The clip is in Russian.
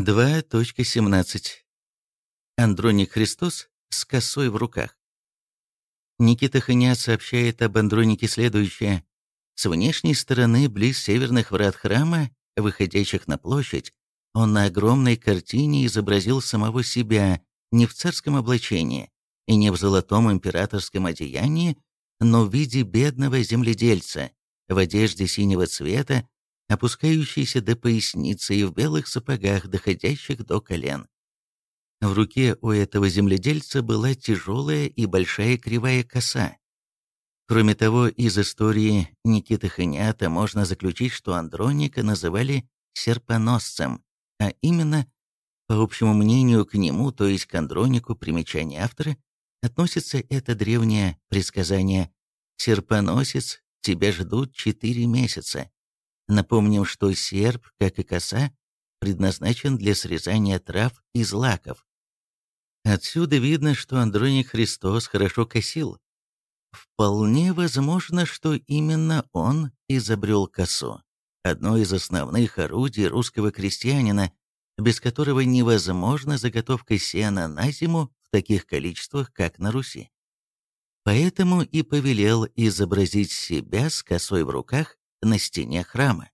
2.17. Андроник Христос с косой в руках. Никита Ханят сообщает об Андронике следующее. С внешней стороны, близ северных врат храма, выходящих на площадь, он на огромной картине изобразил самого себя не в царском облачении и не в золотом императорском одеянии, но в виде бедного земледельца, в одежде синего цвета, опускающийся до поясницы и в белых сапогах, доходящих до колен. В руке у этого земледельца была тяжелая и большая кривая коса. Кроме того, из истории Никиты Ханята можно заключить, что Андроника называли серпоносцем, а именно, по общему мнению, к нему, то есть к Андронику, примечание автора, относится это древнее предсказание «Серпоносец, тебя ждут четыре месяца, Напомним, что серп, как и коса, предназначен для срезания трав и злаков. Отсюда видно, что Андроник Христос хорошо косил. Вполне возможно, что именно он изобрел косу, одно из основных орудий русского крестьянина, без которого невозможна заготовка сена на зиму в таких количествах, как на Руси. Поэтому и повелел изобразить себя с косой в руках на стене храма.